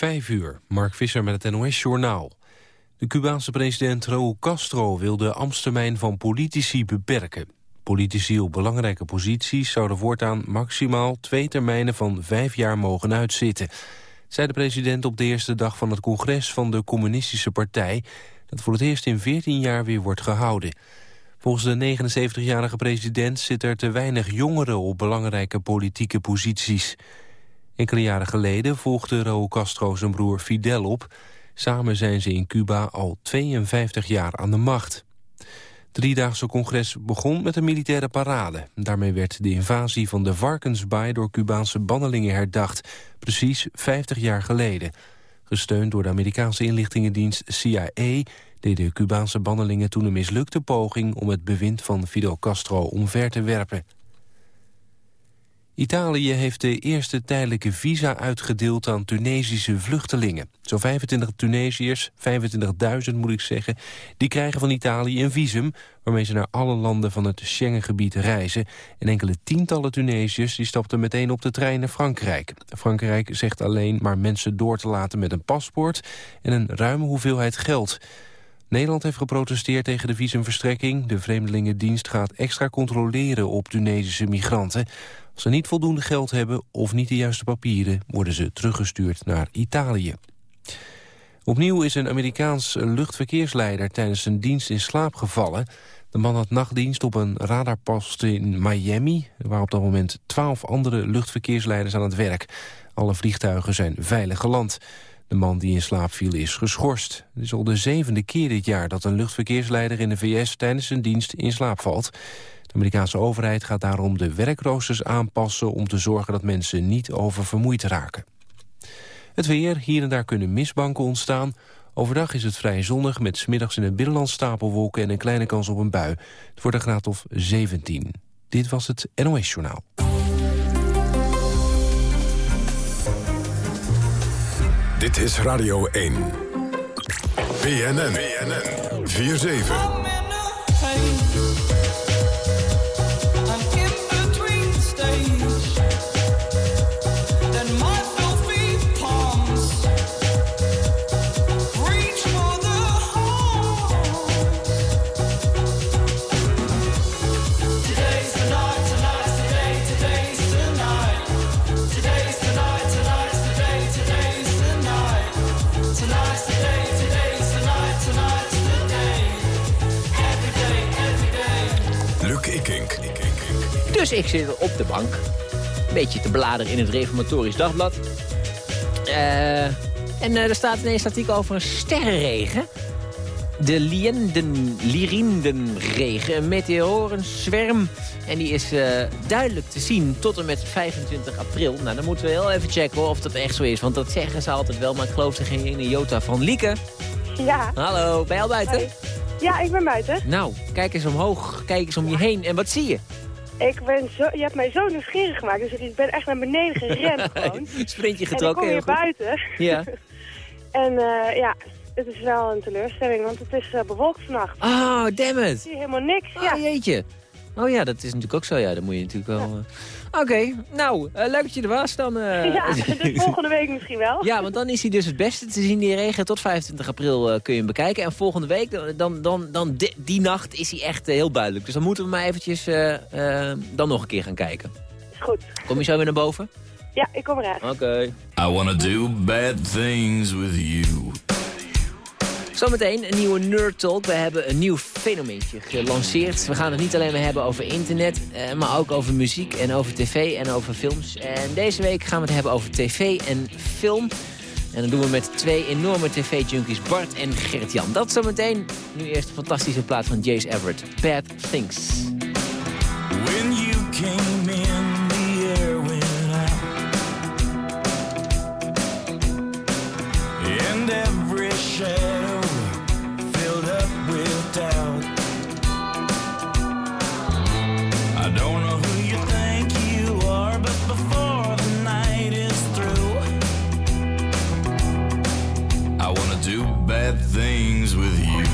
Vijf uur, Mark Visser met het NOS-journaal. De Cubaanse president Raúl Castro wil de ambtstermijn van politici beperken. Politici op belangrijke posities zouden voortaan maximaal twee termijnen van vijf jaar mogen uitzitten. Zei de president op de eerste dag van het congres van de communistische partij... dat voor het eerst in 14 jaar weer wordt gehouden. Volgens de 79-jarige president zitten er te weinig jongeren op belangrijke politieke posities. Enkele jaren geleden volgde Raúl Castro zijn broer Fidel op. Samen zijn ze in Cuba al 52 jaar aan de macht. Driedaagse congres begon met een militaire parade. Daarmee werd de invasie van de Varkensbaai door Cubaanse bannelingen herdacht. Precies 50 jaar geleden. Gesteund door de Amerikaanse inlichtingendienst CIA... deden Cubaanse bannelingen toen een mislukte poging... om het bewind van Fidel Castro omver te werpen. Italië heeft de eerste tijdelijke visa uitgedeeld aan Tunesische vluchtelingen. Zo'n 25 Tunesiërs, 25.000 moet ik zeggen, die krijgen van Italië een visum... waarmee ze naar alle landen van het Schengengebied reizen. En enkele tientallen Tunesiërs die stapten meteen op de trein naar Frankrijk. Frankrijk zegt alleen maar mensen door te laten met een paspoort... en een ruime hoeveelheid geld... Nederland heeft geprotesteerd tegen de visumverstrekking. De Vreemdelingendienst gaat extra controleren op Tunesische migranten. Als ze niet voldoende geld hebben of niet de juiste papieren... worden ze teruggestuurd naar Italië. Opnieuw is een Amerikaans luchtverkeersleider tijdens zijn dienst in slaap gevallen. De man had nachtdienst op een radarpost in Miami... waar op dat moment twaalf andere luchtverkeersleiders aan het werk. Alle vliegtuigen zijn veilig geland. De man die in slaap viel is geschorst. Het is al de zevende keer dit jaar dat een luchtverkeersleider in de VS tijdens zijn dienst in slaap valt. De Amerikaanse overheid gaat daarom de werkroosters aanpassen om te zorgen dat mensen niet oververmoeid raken. Het weer, hier en daar kunnen mistbanken ontstaan. Overdag is het vrij zonnig met smiddags in het binnenland stapelwolken en een kleine kans op een bui. Het wordt een graad of 17. Dit was het NOS Journaal. Dit is Radio 1. BNN. BNN. 4-7. Dus ik zit op de bank. Een beetje te bladeren in het Reformatorisch Dagblad. Uh, en uh, er staat ineens een artikel over een sterrenregen. De Lienden, Lirindenregen, een meteorenzwerm. En die is uh, duidelijk te zien tot en met 25 april. Nou, dan moeten we heel even checken of dat echt zo is. Want dat zeggen ze altijd wel, maar ik geloof er geen Jota van. Lieke? Ja. Hallo, ben je al buiten? Ja, ik ben buiten. Nou, kijk eens omhoog, kijk eens om je heen. En wat zie je? Ik ben zo, je hebt mij zo nieuwsgierig gemaakt, dus ik ben echt naar beneden gerend gewoon. Sprintje getrokken, En ik kom hier buiten. Ja. en uh, ja, het is wel een teleurstelling, want het is uh, bewolkt vannacht. Oh, damn it. Ik zie helemaal niks, oh, ja. jeetje. Oh ja, dat is natuurlijk ook zo, ja. Dan moet je natuurlijk wel... Uh... Oké, nou, uh, leuk dat je er was. Dan, uh... Ja, dus volgende week misschien wel. Ja, want dan is hij dus het beste te zien, die regen. Tot 25 april uh, kun je hem bekijken. En volgende week, dan, dan, dan die, die nacht, is hij echt heel duidelijk. Dus dan moeten we maar eventjes dan nog een keer gaan kijken. Is goed. Kom je zo weer naar boven? Ja, ik kom eruit. Oké. Okay. I wanna do bad things with you. Zometeen een nieuwe Nerd Talk. We hebben een nieuw fenomeentje gelanceerd. We gaan het niet alleen maar hebben over internet, eh, maar ook over muziek en over tv en over films. En deze week gaan we het hebben over tv en film. En dat doen we met twee enorme tv-junkies, Bart en Gert-Jan. Dat zometeen. Nu eerst een fantastische plaat van Jace Everett, Bad Things. When you came in, the air every doubt. I don't know who you think you are, but before the night is through, I wanna do bad things with you.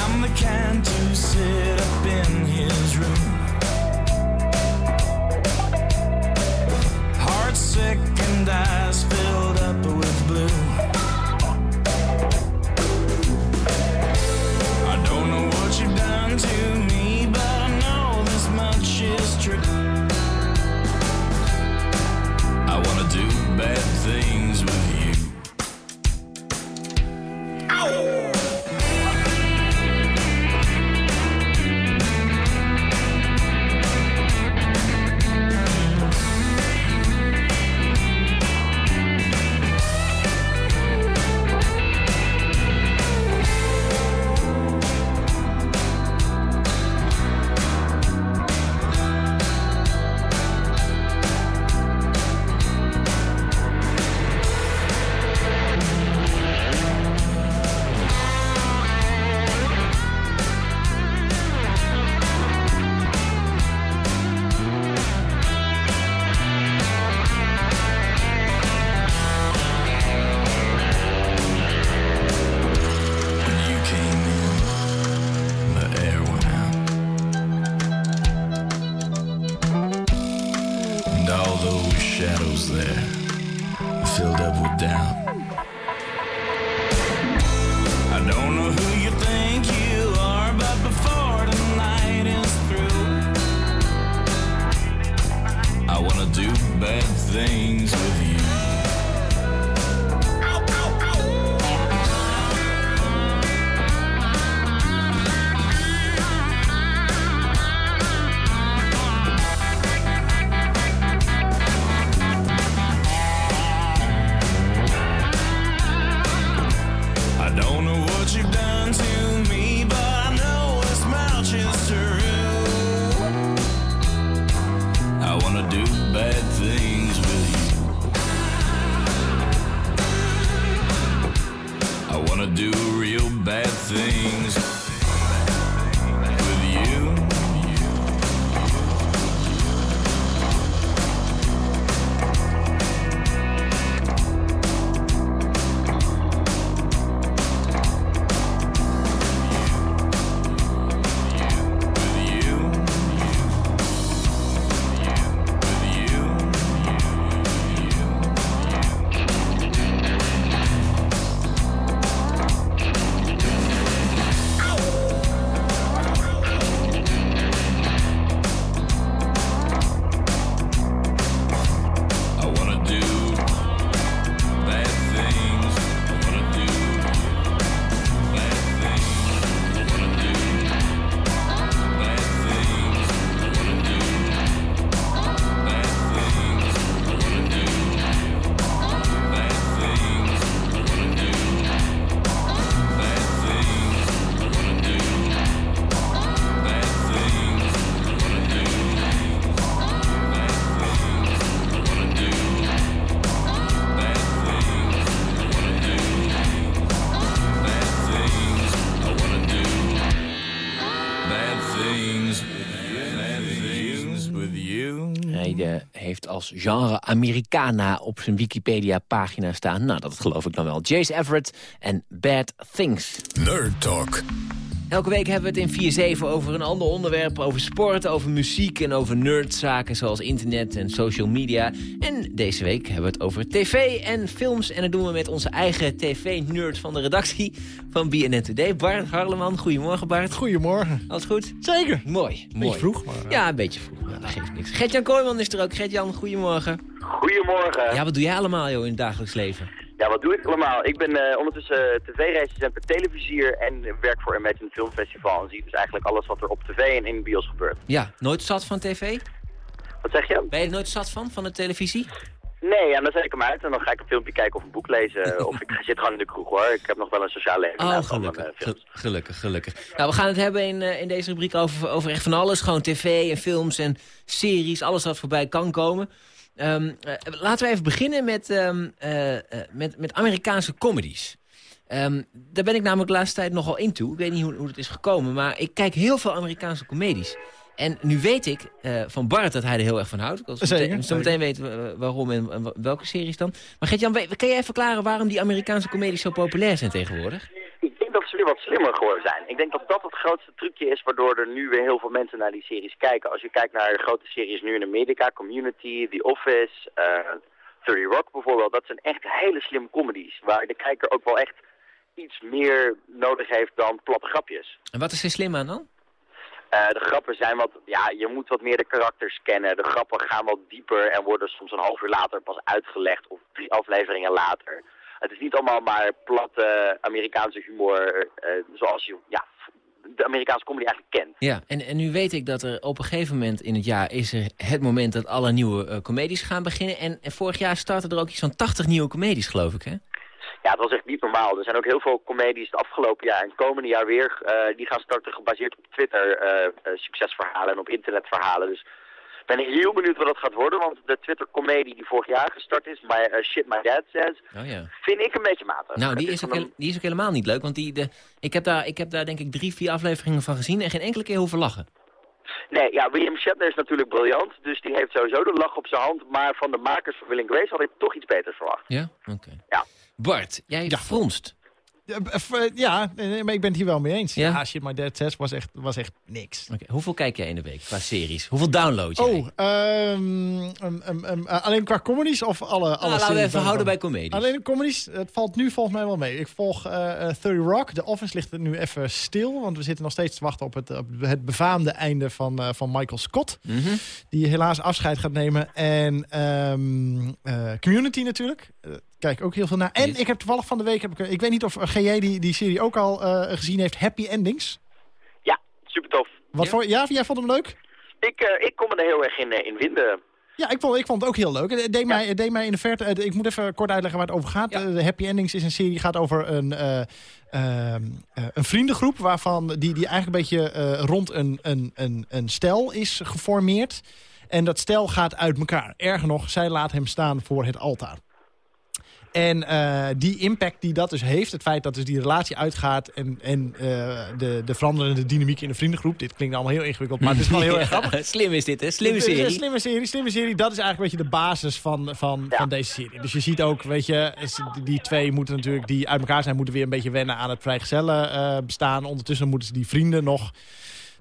I'm the kind to sit up in his room. those genre Americana op zijn Wikipedia-pagina staan. Nou, dat geloof ik dan wel. Jace Everett en Bad Things. Nerd Talk. Elke week hebben we het in 4-7 over een ander onderwerp. Over sport, over muziek en over nerdzaken zoals internet en social media. En deze week hebben we het over tv en films. En dat doen we met onze eigen tv-nerd van de redactie van BNN Today. Bart Harleman, goedemorgen Bart. Goedemorgen. Alles goed? Zeker. Mooi, mooi. vroeg, maar, eh. Ja, een beetje vroeg. Ja, dat geeft niks. Gert-Jan Kooijman is er ook. Gert-Jan, goedemorgen. Goedemorgen. Ja, wat doe jij allemaal joh, in het dagelijks leven? Ja, wat doe ik allemaal? Ik ben eh, ondertussen tv-recensent bij Televisier en werk voor Imagine Film Festival. En zie dus eigenlijk alles wat er op tv en in bios gebeurt. Ja, nooit zat van tv? Wat zeg je? Ben je er nooit zat van, van de televisie? Nee, ja, dan zet ik hem uit en dan ga ik een filmpje kijken of een boek lezen. of ik zit gewoon in de kroeg hoor. Ik heb nog wel een sociaal leven. Oh, gelukkig. eh, films. Ge- gelukkig, gelukkig. Nou, we gaan het hebben in, eh, in deze rubriek over, over echt van alles. Gewoon tv en films en series, alles wat voorbij kan komen. Ehm, eh, laten we even beginnen met, ehm, eh, eh, met, met Amerikaanse comedies. Ehm, daar ben ik namelijk de laatste tijd nogal in toe. Ik weet niet hoe, hoe het is gekomen, maar ik kijk heel veel Amerikaanse comedies. En nu weet ik eh, van Bart dat hij er heel erg van houdt. Ik wil zo meteen- Zo meteen weten we waarom en, en welke series dan. Maar Gert-Jan, kan jij verklaren waarom die Amerikaanse comedies zo populair zijn tegenwoordig? Weer wat slimmer geworden zijn. Ik denk dat dat het grootste trucje is waardoor er nu weer heel veel mensen naar die series kijken. Als je kijkt naar de grote series nu in Amerika, Community, The Office, eh 30 Rock bijvoorbeeld. Dat zijn echt hele slimme comedies waar de kijker ook wel echt iets meer nodig heeft dan platte grapjes. En wat is er slim aan dan? Eh, de grappen zijn wat, ja, je moet wat meer de karakters kennen. De grappen gaan wat dieper en worden soms een half uur later pas uitgelegd of drie afleveringen later. Het is niet allemaal maar platte Amerikaanse humor eh, zoals je ja, de Amerikaanse comedy eigenlijk kent. Ja, en, en nu weet ik dat er op een gegeven moment in het jaar... is er het moment dat alle nieuwe eh, comedies gaan beginnen. En, en vorig jaar starten er ook iets van 80 nieuwe comedies, geloof ik, hè? Ja, het was echt niet normaal. Er zijn ook heel veel comedies het afgelopen jaar en het komende jaar weer. eh, die gaan starten gebaseerd op Twitter eh, succesverhalen en op internetverhalen. Dus ik ben heel benieuwd wat dat gaat worden. Want de Twitter-comedie die vorig jaar gestart is, my, eh, Shit My Dad Says, Oh ja. vind ik een beetje matig. Nou, die is, een- die is ook helemaal niet leuk. Want die, de, ik, heb daar, ik heb daar denk ik drie, vier afleveringen van gezien... en geen enkele keer hoeven lachen. Nee, ja, William Shatner is natuurlijk briljant. Dus die heeft sowieso de lach op zijn hand. Maar van de makers van Will and Grace had ik toch iets beters verwacht. Ja? Oké. Ja. Bart, jij Ja. fronst. Ja, eh, ja, nee, maar ik ben het hier wel mee eens. Ja? Ja, Shit My Dad 6 was echt, was echt niks. Oké, Hoeveel kijk jij in de week qua series? Hoeveel download jij? Oh, ehm, ehm, ehm, eh, alleen qua comedies of alle, alle nou, laten we even houden bij comedies. Alleen de comedies, het valt nu volgens mij wel mee. Ik volg eh eh, 30 Rock. The Office ligt er nu even stil. Want we zitten nog steeds te wachten op het, op het befaamde einde van, eh, van Michael Scott. Mhm. Die helaas afscheid gaat nemen. En eh, Community natuurlijk. Eh, kijk ook heel veel naar. En Yes. ik heb toevallig van de week... Heb ik, ik weet niet of eh, GJ die, die serie ook al eh, gezien heeft. Happy Endings. Ja, super tof. Wat Ja. Voor, ja, jij vond hem leuk? Ik, eh, ik kon me er heel erg in, eh, in vinden. Ja, ik vond, ik vond het ook heel leuk. Het deed, mij, het deed mij in de verte... eh, Ik moet even kort uitleggen waar het over gaat. Ja. Eh, De Happy Endings is een serie die gaat over een, eh, ehm, eh, een vriendengroep... Waarvan die, die eigenlijk een beetje eh, rond een, een, een, een stel is geformeerd. En dat stel gaat uit elkaar. Erger nog, zij laat hem staan voor het altaar. En eh, die impact die dat dus heeft, het feit dat dus die relatie uitgaat... en, en eh, de, de veranderende dynamiek in de vriendengroep... dit klinkt allemaal heel ingewikkeld, maar het is wel heel erg grappig. Slim is dit, hè? Slimme serie. Een slimme serie, slimme serie. Dat is eigenlijk een beetje de basis van, van, Ja. van deze serie. Dus je ziet ook, weet je, die twee moeten natuurlijk, die uit elkaar zijn, moeten weer een beetje wennen aan het vrijgezellen eh, bestaan. Ondertussen moeten ze die vrienden nog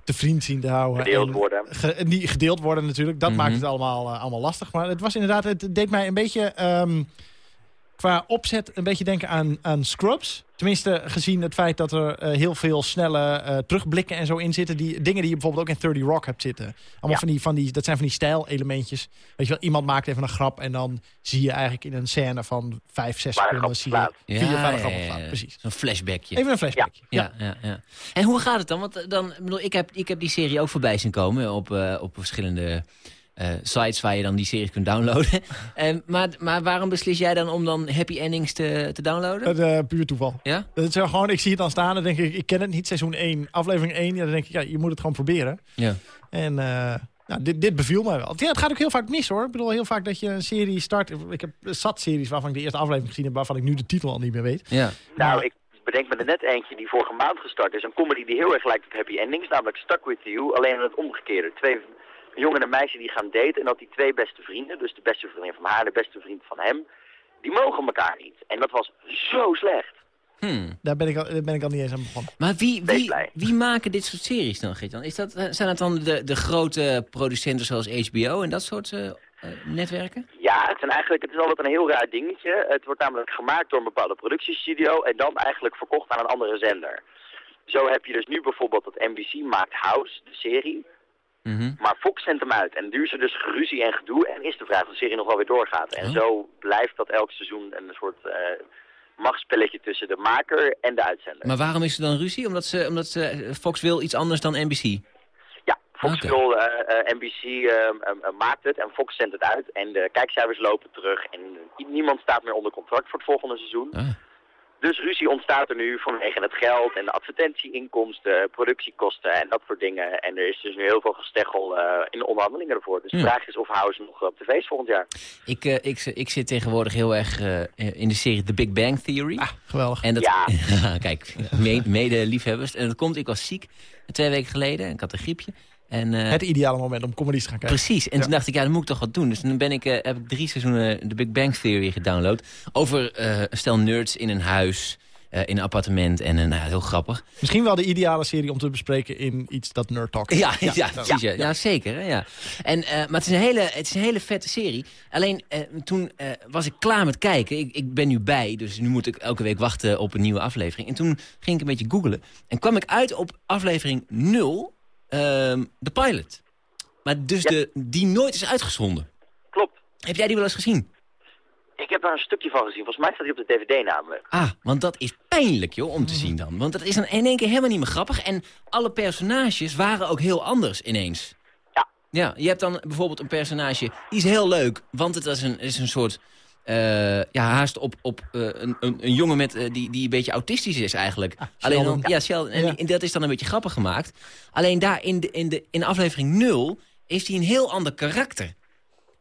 te vriend zien te houden. Gedeeld En worden. ge- en die gedeeld worden natuurlijk. Dat Mhm. maakt het allemaal, allemaal lastig. Maar het was inderdaad, het deed mij een beetje ehm, qua opzet een beetje denken aan, aan Scrubs. Tenminste, gezien het feit dat er eh, heel veel snelle eh, terugblikken en zo in zitten. Die dingen die je bijvoorbeeld ook in 30 Rock hebt zitten. Allemaal Ja. van, die, van die, dat zijn van die stijlelementjes. Weet je wel, iemand maakt even een grap en dan zie je eigenlijk in een scène van vijf, zes Waar een seconden grap zie je slaat. vier, Ja, vijf grappen ja, ja. Precies. Zo'n flashbackje. Even een flashbackje. Ja, ja, ja. En hoe gaat het dan? Want eh, dan, ik bedoel, ik heb, ik heb die serie ook voorbij zien komen op, eh, op verschillende eh, sites waar je dan die series kunt downloaden. En maar, maar waarom beslis jij dan om dan Happy Endings te, te downloaden? Dat, eh, puur toeval. Ja? Dat is gewoon, ik zie het dan staan en denk ik, ik ken het niet, seizoen 1, aflevering 1. Ja, dan denk ik, ja, je moet het gewoon proberen. Ja. En eh, nou, dit, dit beviel mij wel. Ja, het gaat ook heel vaak mis hoor. Ik bedoel, heel vaak dat je een serie start. Ik heb zat series waarvan ik de eerste aflevering gezien heb, waarvan ik nu de titel al niet meer weet. Ja. Nou, ik bedenk me er net eentje die vorige maand gestart is. Een comedy die heel erg lijkt op Happy Endings, namelijk Stuck With You. Alleen in het omgekeerde. Twee, jongen en een meisje die gaan daten en dat die twee beste vrienden, dus de beste vriendin van haar en de beste vriend van hem, die mogen elkaar niet. En dat was zo slecht. Hmm. Daar ben ik al, daar ben ik al niet eens aan begonnen. Maar wie, wie, wie maken dit soort series dan, Geert-Jan? Is dat, zijn dat dan de, de grote producenten zoals HBO en dat soort eh, eh, netwerken? Ja, het, zijn eigenlijk, het is altijd een heel raar dingetje. Het wordt namelijk gemaakt door een bepaalde productiestudio en dan eigenlijk verkocht aan een andere zender. Zo heb je dus nu bijvoorbeeld dat NBC maakt House, de serie. Mhm. Maar Fox zendt hem uit en duurt ze dus geruzie en gedoe en is de vraag of de serie nog wel weer doorgaat. En Oh. zo blijft dat elk seizoen een soort eh machtsspelletje tussen de maker en de uitzender. Maar waarom is er dan ruzie? Omdat, ze, omdat ze, eh, Fox wil iets anders dan NBC? Ja, Fox wil, eh, NBC maakt het en Fox zendt het uit en de kijkcijfers lopen terug en niemand staat meer onder contract voor het volgende seizoen. Ah. Dus ruzie ontstaat er nu vanwege het geld en de advertentieinkomsten, productiekosten en dat soort dingen. En er is dus nu heel veel gesteggel eh, in de onderhandelingen ervoor. Dus de Ja. vraag is of House nog op tv is volgend jaar. Ik, eh, ik, ik zit tegenwoordig heel erg eh, in de serie The Big Bang Theory. Geweldig. En dat, Ja. kijk, me- mede-liefhebbers. En dat komt, ik was ziek twee weken geleden. Ik had een griepje. En, eh, Het ideale moment om comedies te gaan kijken. Precies. En toen dacht ik, ja, dan moet ik toch wat doen. Dus toen ben ik, eh, heb ik drie seizoenen The Big Bang Theory gedownload. Over eh, een stel nerds in een huis, in een appartement. En een, nou, heel grappig. Misschien wel de ideale serie om te bespreken in iets dat Nerd Talk is. Ja, ja, precies. Ja, ja. zeker. Hè, ja. En, maar het is, een hele, het is een hele vette serie. Alleen toen was ik klaar met kijken. Ik, ik ben nu bij, dus nu moet ik elke week wachten op een nieuwe aflevering. En toen ging ik een beetje googlen. En kwam ik uit op aflevering 0, ehm, de pilot. Maar dus Ja. de, die nooit is uitgezonden. Klopt. Heb jij die wel eens gezien? Ik heb daar een stukje van gezien. Volgens mij staat hij op de DVD namelijk. Ah, want dat is pijnlijk, joh, om te zien dan. Want dat is dan in één keer helemaal niet meer grappig. En alle personages waren ook heel anders ineens. Ja. Ja, je hebt dan bijvoorbeeld een personage, die is heel leuk. Want het is een, is een soort, ja, haast op, op eh, een, een, een jongen met, eh, die, die een beetje autistisch is eigenlijk. Alleen dan, ja, Sheldon. En, Ja. die- en dat is dan een beetje grappig gemaakt. Alleen daar in, de, in, de, in aflevering 0 heeft hij een heel ander karakter.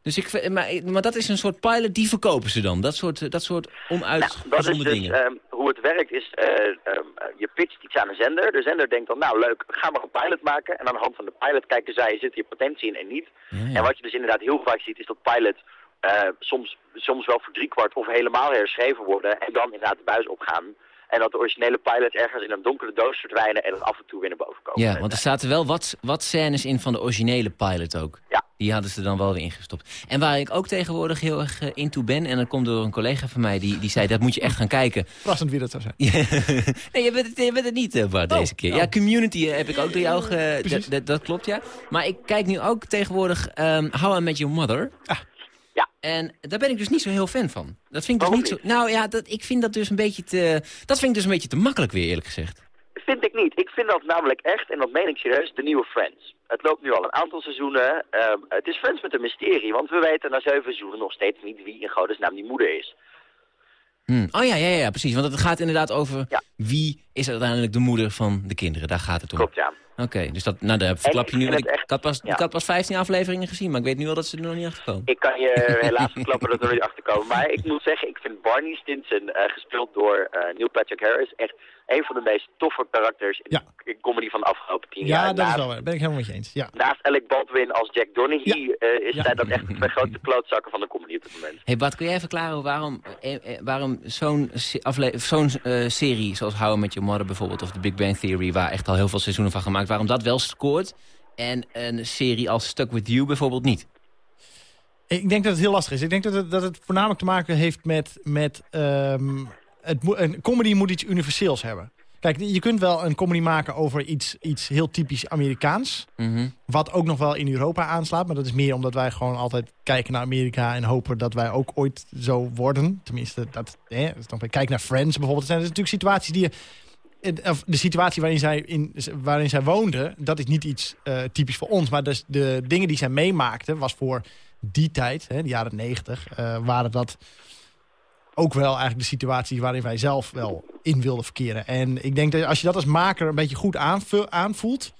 Dus ik, maar, maar dat is een soort pilot, die verkopen ze dan. Dat soort, dat soort Nou, dat is onuitgezonden dus dingen. ehm, hoe het werkt is, eh, ehm, eh, je pitcht iets aan een zender. De zender denkt dan, nou leuk, ga maar een pilot maken. En aan de hand van de pilot kijken zij, zit hier potentie in en niet. Ja, ja. En wat je dus inderdaad heel vaak ziet, is dat pilot eh, soms, soms wel voor driekwart of helemaal herschreven worden. En dan inderdaad de buis opgaan. En dat de originele pilots ergens in een donkere doos verdwijnen en dan af en toe weer naar boven komen. Ja, want er zaten wel wat, wat scènes in van de originele pilot ook. Ja. Die hadden ze dan wel weer ingestopt. En waar ik ook tegenwoordig heel erg eh, into ben... en dat komt door een collega van mij, die, die zei... dat moet je echt gaan kijken. Verrassend wie dat zou zijn. nee, je bent het, je bent het niet, eh, Bart, Oh, deze keer. oh. Ja, Community heb ik ook door jou... ge- Precies. dat- klopt, ja. Maar ik kijk nu ook tegenwoordig ehm How I Met Your Mother. Ah. Ja. En daar ben ik dus niet zo heel fan van. Dat vind ik dus niet zo... Nou ja, dat, ik vind dat dus een beetje te... Dat vind ik dus een beetje te makkelijk weer, eerlijk gezegd. Vind ik niet. Ik vind dat namelijk echt, en dat meen ik serieus, de nieuwe Friends. Het loopt nu al een aantal seizoenen. Ehm, het is Friends met een mysterie, want we weten na zeven seizoenen nog steeds niet wie in godesnaam die moeder is. Hm. Oh ja, ja, ja, precies. Want het gaat inderdaad over Ja. wie is uiteindelijk de moeder van de kinderen. Daar gaat het om. Klopt, ja. Oké, dus dat, nou, daar verklap je nu. ik had pas, ja. ik had pas 15 afleveringen gezien, maar ik weet nu al dat ze er nog niet achter komen. Ik kan je helaas verklappen dat we er niet achter komen. Maar ik moet zeggen, ik vind Barney Stinson, eh, gespeeld door eh, Neil Patrick Harris, echt een van de meest toffe karakters in Ja. de comedy van de afgelopen tien jaar. Ja, dat is wel waar. Ben ik helemaal met je eens. Ja. Naast Alec Baldwin als Jack Donaghy eh, is Ja. zij dat echt de twee grote klootzakken van de comedy op dit moment. Hey Bart, kun jij verklaren waarom, eh, eh, waarom zo'n zo'n eh, serie zoals How I Met Your Mother bijvoorbeeld... of The Big Bang Theory, waar echt al heel veel seizoenen van gemaakt... waarom dat wel scoort en een serie als Stuck With You bijvoorbeeld niet? Ik denk dat het heel lastig is. Ik denk dat het, dat het voornamelijk te maken heeft met... met ehm, het, een comedy moet iets universeels hebben. Kijk, je kunt wel een comedy maken over iets, iets heel typisch Amerikaans. Mhm. Wat ook nog wel in Europa aanslaat. Maar dat is meer omdat wij gewoon altijd kijken naar Amerika... en hopen dat wij ook ooit zo worden. Tenminste, dat, hè, kijk naar Friends bijvoorbeeld. Dat zijn natuurlijk situaties die je... Of de situatie waarin zij, in, waarin zij woonde, dat is niet iets eh, typisch voor ons. Maar dus de dingen die zij meemaakte, was voor die tijd, hè, de jaren negentig, eh, waren dat ook wel eigenlijk de situaties waarin wij zelf wel in wilden verkeren. En ik denk dat als je dat als maker een beetje goed aanvoelt...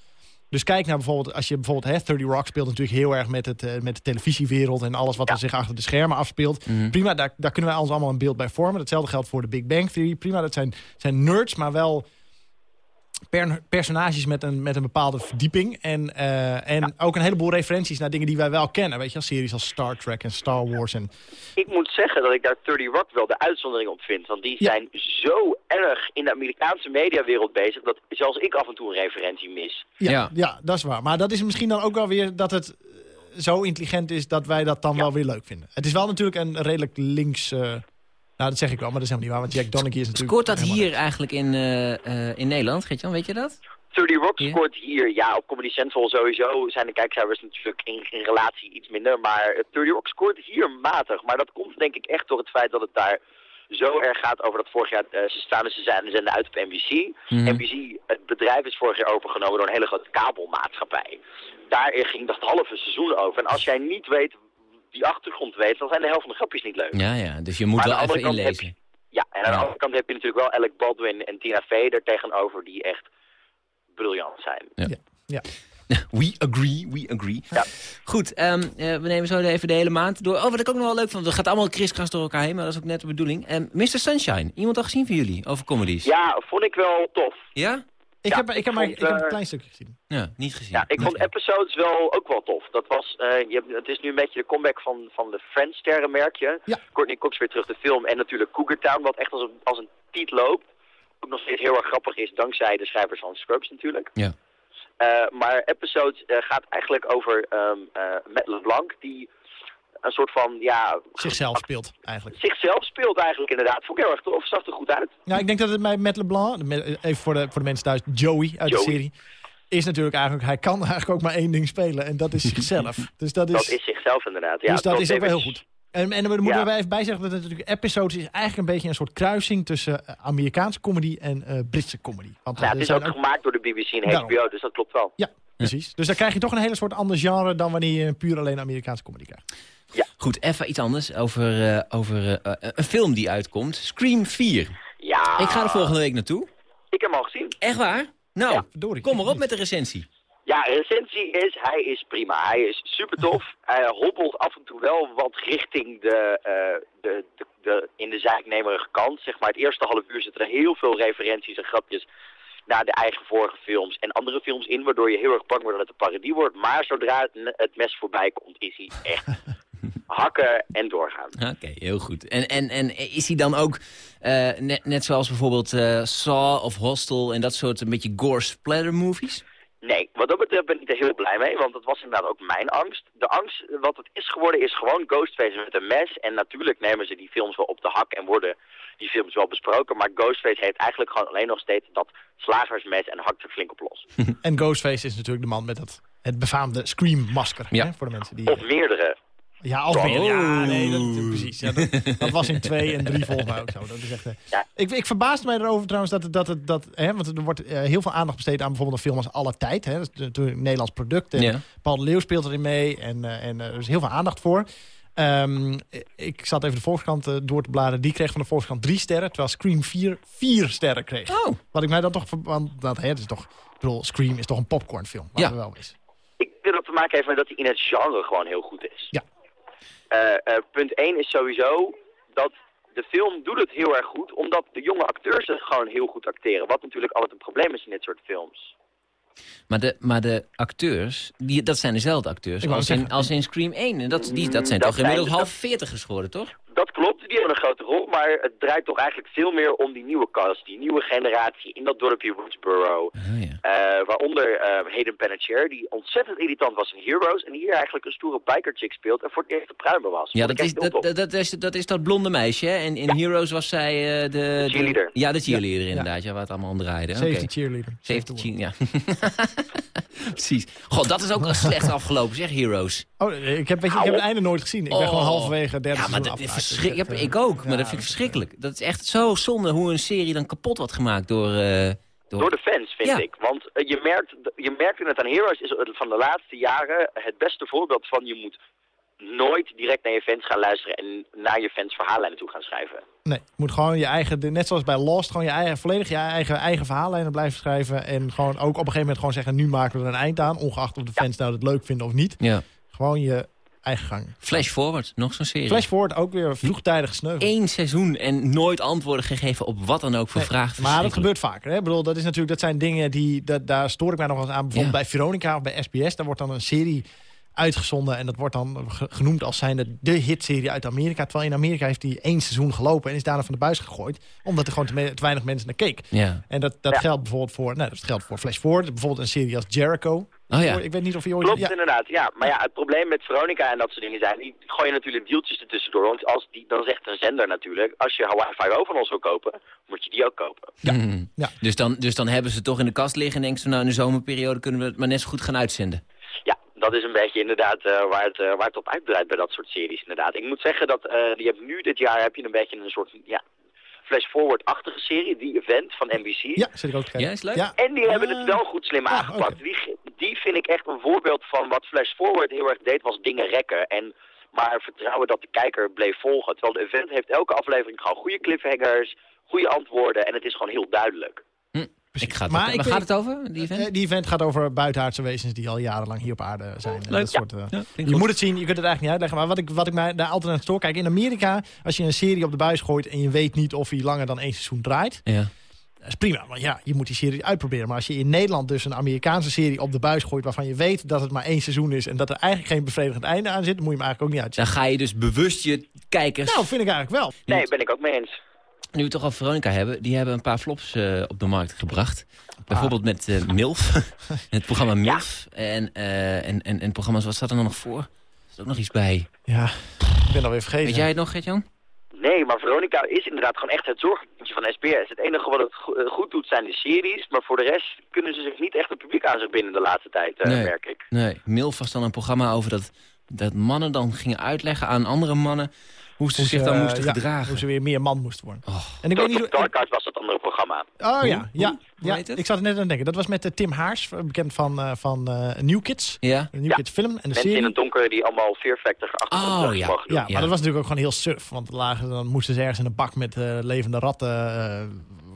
Dus kijk naar bijvoorbeeld, als je bijvoorbeeld... Hè, 30 Rock speelt natuurlijk heel erg met, het, eh, met de televisiewereld... en alles wat er zich achter de schermen afspeelt. Mhm. Prima, daar, daar kunnen wij ons allemaal een beeld bij vormen. Hetzelfde geldt voor de Big Bang Theory. Prima, dat zijn, zijn nerds, maar wel per, personages met een, met een bepaalde verdieping. En, eh, en ook een heleboel referenties naar dingen die wij wel kennen. Weet je, als series als Star Trek en Star Wars. En, Ik moet zeggen dat ik daar 30 Rock wel de uitzondering op vind. Want die Ja. zijn zo erg in de Amerikaanse mediawereld bezig... dat zelfs ik af en toe een referentie mis. ja, Ja. ja. dat is waar. Maar dat is misschien dan ook wel weer dat het eh, zo intelligent is... dat wij dat dan wel weer leuk vinden. Het is wel natuurlijk een redelijk links... eh, nou, dat zeg ik wel, maar dat is helemaal niet waar. Want Jack Donaghy is natuurlijk... Scoort dat hier eigenlijk in, eh, eh, in Nederland, Gertjan? Weet je dat? 30 Rock scoort hier, ja, op Comedy Central sowieso zijn de kijkcijfers natuurlijk in, in relatie iets minder. Maar eh, 30 Rock scoort hier matig. Maar dat komt denk ik echt door het feit dat het daar zo erg gaat over dat vorig jaar, eh, ze staan dus ze zijn, ze zenden uit op NBC. Mhm. NBC, het bedrijf is vorig jaar overgenomen door een hele grote kabelmaatschappij. Daar ging dat halve seizoen over. En als jij niet weet, die achtergrond weet, dan zijn de helft van de grapjes niet leuk. Ja, ja, dus je moet Maar wel even inlezen. Ja, en aan de Ja. andere kant heb je natuurlijk wel Alec Baldwin en Tina Fey er tegenover die echt briljant zijn. Ja. We agree, we agree. Ja. Goed, ehm, eh, we nemen zo even de hele maand door. Oh, wat ik ook nog wel leuk vond, we gaan allemaal kriskras door elkaar heen, maar dat is ook net de bedoeling. Um, Mr. Sunshine, iemand al gezien van jullie over comedies? Ja, vond ik wel tof. Ja? Ik, Ja, heb, ik, heb maar, ik heb een eh, klein stukje gezien. Ja, niet gezien. Ja, ik vond episodes wel ook wel tof. Dat was, eh, je hebt, het is nu een beetje de comeback van, van de Friends-sterren, merk je. Ja. Courtney Cox weer terug de film. En natuurlijk Cougar Town, wat echt als een, als een tiet loopt. Ook nog steeds heel erg grappig is, dankzij de schrijvers van Scrubs natuurlijk. Ja. Eh, maar episodes eh, gaat eigenlijk over ehm eh Matt LeBlanc, die een soort van, ja... Zichzelf speelt eigenlijk. Zichzelf speelt eigenlijk inderdaad. Vond ik heel erg tof, zag er goed uit. Nou, ik denk dat het Matt LeBlanc, met- even voor de, voor de mensen thuis, Joey uit Joey. de serie, is natuurlijk eigenlijk, hij kan eigenlijk ook maar één ding spelen en dat is zichzelf. Dus dat is, Dat is zichzelf inderdaad. Ja, dus dat is ook wel heel goed. En, en we moeten Ja. wel even bij zeggen dat het natuurlijk episodes is eigenlijk een beetje een soort kruising tussen eh, Amerikaanse comedy en eh, Britse comedy. Want Ja, eh, het is ook gemaakt door de BBC en Daarom. HBO, dus dat klopt wel. Ja, precies. Dus dan krijg je toch een hele soort ander genre dan wanneer je puur alleen Amerikaanse comedy krijgt. Goed, even iets anders over, eh, over eh, eh, een film die uitkomt. Scream 4. Ja, Ik ga er volgende week naartoe. ik heb hem al gezien. Echt waar? Nou, Ja, verdorie. kom maar op met de recensie. Ja, recensie is, hij is prima. Hij is super tof. Hij hobbelt af en toe wel wat richting de, eh, de, de, de in de zaaknemerige kant. Zeg maar, het eerste half uur zitten er heel veel referenties en grapjes naar de eigen vorige films en andere films in, waardoor je heel erg bang wordt dat het een parodie wordt. Maar zodra het, het mes voorbij komt, is hij echt hakken en doorgaan. Oké, heel goed. En, en, en is hij dan ook, eh, net, net zoals bijvoorbeeld eh, Saw of Hostel... en dat soort een beetje gore splatter movies? Nee, wat dat betreft ben ik er heel blij mee, want dat was inderdaad ook mijn angst. De angst, wat het is geworden, is gewoon Ghostface met een mes. En natuurlijk nemen ze die films wel op de hak en worden die films wel besproken. Maar Ghostface heeft eigenlijk gewoon alleen nog steeds dat slagersmes en hakt er flink op los. En Ghostface is natuurlijk de man met dat, het befaamde Scream-masker. Ja. hè, Voor de mensen die... Of meerdere. Ja, als Oh. meer. Ja, nee, dat, precies. Ja, dat, dat was in twee en drie volgens mij ook zo. Dat is echt, eh, Ja. ik, ik verbaasde mij erover trouwens dat, het- dat, het- dat hè, want er wordt eh, heel veel aandacht besteed aan bijvoorbeeld een film als Alle Tijd. Hè, dat is natuurlijk een Nederlands product. En Ja. Paul de Leeuw speelt erin mee en, eh, en er is heel veel aandacht voor. Ehm, ik zat even de Volkskrant door te bladeren. Die kreeg van de Volkskrant drie sterren, terwijl Scream 4 vier sterren kreeg. Oh. Wat ik mij dan toch... Want dat, hè, het is toch, ik bedoel, Scream is toch een popcornfilm. Wat Ja. wel is. Ik denk dat het te maken heeft met dat hij in het genre gewoon heel goed is. Ja. Eh, eh, punt 1 is sowieso dat de film doet het heel erg goed, omdat de jonge acteurs het gewoon heel goed acteren. Wat natuurlijk altijd een probleem is in dit soort films. Maar de, maar de acteurs, die, dat zijn dezelfde acteurs als in, als in Scream 1. En dat, die, dat zijn Dat toch inmiddels half veertigers geworden, toch? Dat klopt, die hebben een grote rol, maar het draait toch eigenlijk veel meer om die nieuwe cast, die nieuwe generatie in dat dorpje Woodsboro. Ah, ja. Eh, waaronder eh, Hayden Panettiere, die ontzettend irritant was in Heroes en hier eigenlijk een stoere biker chick speelt en voor het eerst de pruimen was. Ja, dat is dat, dat, dat, is, dat is dat blonde meisje, hè? En in Heroes was zij eh, de, de... cheerleader. Ja, de cheerleader inderdaad, ja, waar het allemaal om draaide. Oké. Safety cheerleader. Safety cheer, ja. Precies. God, dat is ook slecht afgelopen, zeg, Heroes. Oh, ik heb, weet je, ik heb het einde nooit gezien. Ik ben Oh. gewoon halverwege derde Ja, maar seizoen dat, dat, ik, eh, ik ook, maar ja, dat vind ik verschrikkelijk. Dat is echt zo zonde hoe een serie dan kapot wordt gemaakt door... eh, Door de fans, vind Ja. ik. Want eh, je, merkt, je merkt in het aan Heroes is van de laatste jaren het beste voorbeeld van je moet nooit direct naar je fans gaan luisteren en naar je fans verhaallijnen toe gaan schrijven. Nee, je moet gewoon je eigen, net zoals bij Lost, gewoon je eigen, volledig je eigen, eigen verhaallijnen blijven schrijven. En gewoon ook op een gegeven moment gewoon zeggen, nu maken we er een eind aan. Ongeacht of de fans nou het leuk vinden of niet. Ja. Gewoon je eigen gang. Flash Forward, nog zo'n serie. Flash forward ook weer vroegtijdig gesneuveld. Eén seizoen en nooit antwoorden gegeven op wat dan ook voor Nee, vragen. Maar dat gebeurt vaker. Hè? Ik bedoel, dat, is natuurlijk, dat zijn dingen die, dat, daar stoor ik mij nog wel eens aan. Bijvoorbeeld Ja. bij Veronica of bij SBS, daar wordt dan een serie uitgezonden. En dat wordt dan ge- genoemd als zijnde de hitserie uit Amerika. Terwijl in Amerika heeft die één seizoen gelopen en is daarna van de buis gegooid. Omdat er gewoon te, weinig mensen naar keek. Ja. En dat, dat Ja. geldt bijvoorbeeld voor, nou, dat geldt voor Flash Forward. Bijvoorbeeld een serie als Jericho. Oh ja. Ik weet niet of je ooit... Klopt ja, inderdaad, ja. Maar ja, het probleem met Veronica en dat soort dingen zijn, die gooien natuurlijk deeltjes ertussendoor. Want als die, dan zegt een zender natuurlijk, als je Hawaii Five-O van ons wil kopen, moet je die ook kopen. Mhm. Ja. Dus, dan, dus dan hebben ze het toch in de kast liggen en denken ze... nou, in de zomerperiode kunnen we het maar net zo goed gaan uitzenden. Ja, dat is een beetje inderdaad eh, waar, het, eh, waar het op uitbreidt bij dat soort series inderdaad. Ik moet zeggen dat eh, je hebt nu dit jaar heb je een beetje een soort ja, flash-forward-achtige serie, die event van NBC. ja, zit ik ook te kijken. Ja, is leuk? Ja. En die hebben Ah. het wel goed slim Ah, aangepakt. Die, die vind ik echt een voorbeeld van wat Flash Forward heel erg deed, was dingen rekken. En maar vertrouwen dat de kijker bleef volgen. Terwijl de event heeft elke aflevering gewoon goede cliffhangers, goede antwoorden en het is gewoon heel duidelijk. Ik ga het Maar ik waar gaat het over, die event? Eh, die event gaat over buitenaardse wezens die al jarenlang hier op aarde zijn. En Leuk. Dat soort, eh, Ja, klinkt je goed. moet het zien, je kunt het eigenlijk niet uitleggen. Maar wat ik, wat ik mij daar altijd aan stoor... Kijk, in Amerika, als je een serie op de buis gooit... en je weet niet of hij langer dan één seizoen draait... Ja. dat is prima, want ja, je moet die serie uitproberen. Maar als je in Nederland dus een Amerikaanse serie op de buis gooit... waarvan je weet dat het maar één seizoen is... en dat er eigenlijk geen bevredigend einde aan zit... dan moet je hem eigenlijk ook niet uitzien. Dan ga je dus bewust je kijkers... Nou, vind ik eigenlijk wel. Nee, ben ik ook mee eens. Nu we het toch al Veronica hebben, die hebben een paar flops eh, op de markt gebracht. Bijvoorbeeld met eh, MILF, het programma MILF. En, eh, en, en, en programma's, wat staat er dan nog voor? Er is ook nog iets bij. Ja, ik ben alweer vergeten. Weet jij het nog, Gert-Jan? Nee, maar Veronica is inderdaad gewoon echt het zorgpuntje van SBS. Het enige wat het go- goed doet zijn de series, maar voor de rest kunnen ze zich niet echt het publiek aan zich binnen de laatste tijd, eh, Nee. merk ik. Nee, MILF was dan een programma over dat, dat mannen dan gingen uitleggen aan andere mannen... hoe ze Hoe zich ze, dan eh, moesten gedragen. Hoe ze weer meer man moesten worden. Oh. En ik weet niet... Arts was dat andere programma. Oh Hoe? ja, ja, Hoe? Hoe ja. ik zat er net aan het denken. Dat was met eh, Tim Haars, bekend van, eh, van eh, New Kids. Ja? De New Ja. Kids film en de Mensen serie. in het donker die allemaal Fear Factor achter Oh, ja. mogen doen. Ja, maar dat was natuurlijk ook gewoon heel suf. Want lagen, dan moesten ze ergens in een bak met eh, levende ratten eh,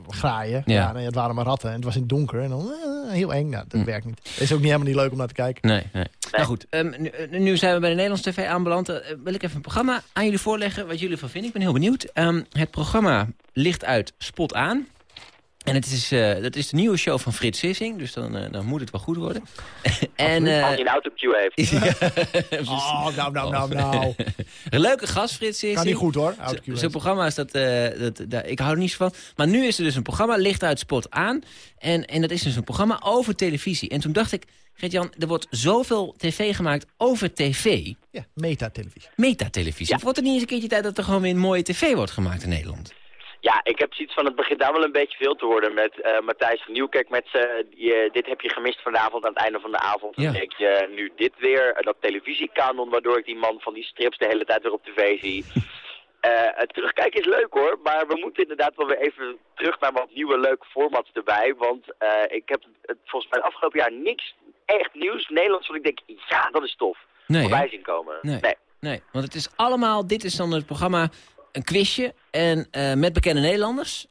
graaien. Ja. Ja. nee, het waren maar ratten. En het was in het donker. En dan eh, heel eng. Nou, dat Hm. werkt niet. Het is ook niet helemaal niet leuk om naar te kijken. Nee, nee. Nou goed, ehm, nu, eh, nu zijn we bij de Nederlandse tv aanbeland. Eh, wil ik even een programma aan jullie voorleggen wat jullie ervan vinden. Ik ben heel benieuwd. Ehm, het programma ligt uit Spot aan. En het is, eh, dat is de nieuwe show van Frits Sissing, dus dan, eh, dan moet het wel goed worden. en, eh, Als hij een autocue heeft. Oh, nou, nou, nou, nou. een leuke gast, Frits Sissing. Kan niet goed hoor. Z- Autocue Zijn programma is dat, eh, dat, daar- ik hou er niet zo van. Maar nu is er dus een programma, licht uit spot aan. En, en dat is dus een programma over televisie. En toen dacht ik, Gert-Jan, er wordt zoveel tv gemaakt over tv. Ja, metatelevisie. Metatelevisie. Ja. Wordt er niet eens een keertje tijd dat er gewoon weer een mooie tv wordt gemaakt in Nederland? Ja, ik heb zoiets van het begint daar wel een beetje veel te worden met eh, Matthijs van Nieuwkerk met die, eh, dit heb je gemist vanavond aan het einde van de avond. Ja. Dan denk je nu dit weer, eh, dat televisiekanon waardoor ik die man van die strips de hele tijd weer op tv zie. Eh, het terugkijken is leuk hoor, maar we moeten inderdaad wel weer even terug naar wat nieuwe leuke formats erbij. Want eh, ik heb het, volgens mij het afgelopen jaar niks echt nieuws Nederlands wat ik denk, ja dat is tof. Nee, voorbij zien komen. Nee. nee. Nee, want het is allemaal, dit is dan het programma, een quizje en eh, met bekende Nederlanders.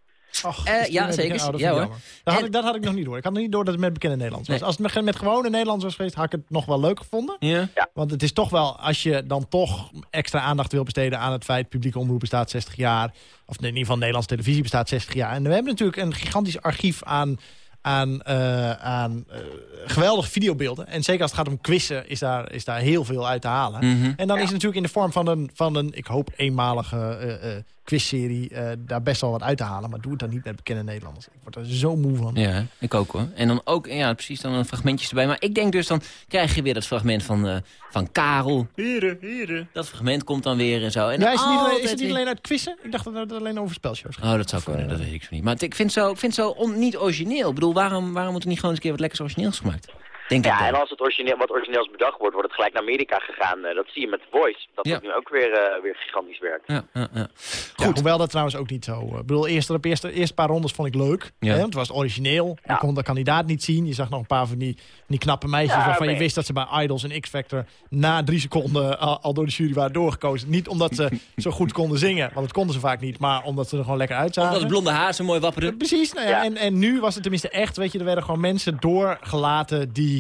Och, Eh, ja, zeker. oh, dat Ja, hoor. jammer. Dat, had En- ik, dat had ik nog niet door. Ik had nog niet door dat het met bekende Nederlands was. Nee. Als het met, met gewone Nederlands was geweest, had ik het nog wel leuk gevonden. Ja. Want het is toch wel, als je dan toch extra aandacht wil besteden aan het feit... publieke omroep bestaat 60 jaar, of in ieder geval Nederlandse televisie bestaat 60 jaar. En we hebben natuurlijk een gigantisch archief aan, aan, eh, aan eh, geweldige videobeelden. En zeker als het gaat om quizzen is daar, is daar heel veel uit te halen. Mhm. En dan is het natuurlijk in de vorm van een, van een ik hoop, eenmalige eh, eh, quizserie... eh, daar best wel wat uit te halen. Maar doe het dan niet met bekende Nederlanders. Ik word er zo moe van. Ja, ik ook hoor. En dan ook, ja precies, dan een fragmentjes erbij. Maar ik denk dus, dan krijg je weer dat fragment van, eh, van Karel. Heren, heren. Dat fragment komt dan weer en zo. En Ja, is het, niet, alleen- is het niet alleen uit quizzen? Ik dacht dat het alleen over spelshows ging. Oh, dat zou kunnen, dat weet ik zo niet. Maar het- ik vind het zo, ik vind het zo on- niet origineel. Ik bedoel, waarom, waarom moet er niet gewoon eens een keer wat lekkers origineels gemaakt? Denk Ja, en als het origineel, wat origineels bedacht wordt, wordt het gelijk naar Amerika gegaan. Eh, dat zie je met Voice. Dat Ja. wordt nu ook weer, eh, weer gigantisch werkt. Ja, ja, ja. Ja, hoewel dat trouwens ook niet zo... eh, Ik bedoel, eerst, op eerste, eerste paar rondes vond ik leuk. Ja. Hè, want het was origineel. Je kon de kandidaat niet zien. Je zag nog een paar van die, van die knappe meisjes... Ja, waarvan je wist dat ze bij Idols en X-Factor... na drie seconden al, al door de jury waren doorgekozen. Niet omdat ze zo goed konden zingen, want dat konden ze vaak niet... maar omdat ze er gewoon lekker uitzagen. Omdat het blonde haar zo mooi wapperde. Precies, nou ja, Ja. En, en nu was het tenminste echt, weet je, er werden gewoon mensen doorgelaten die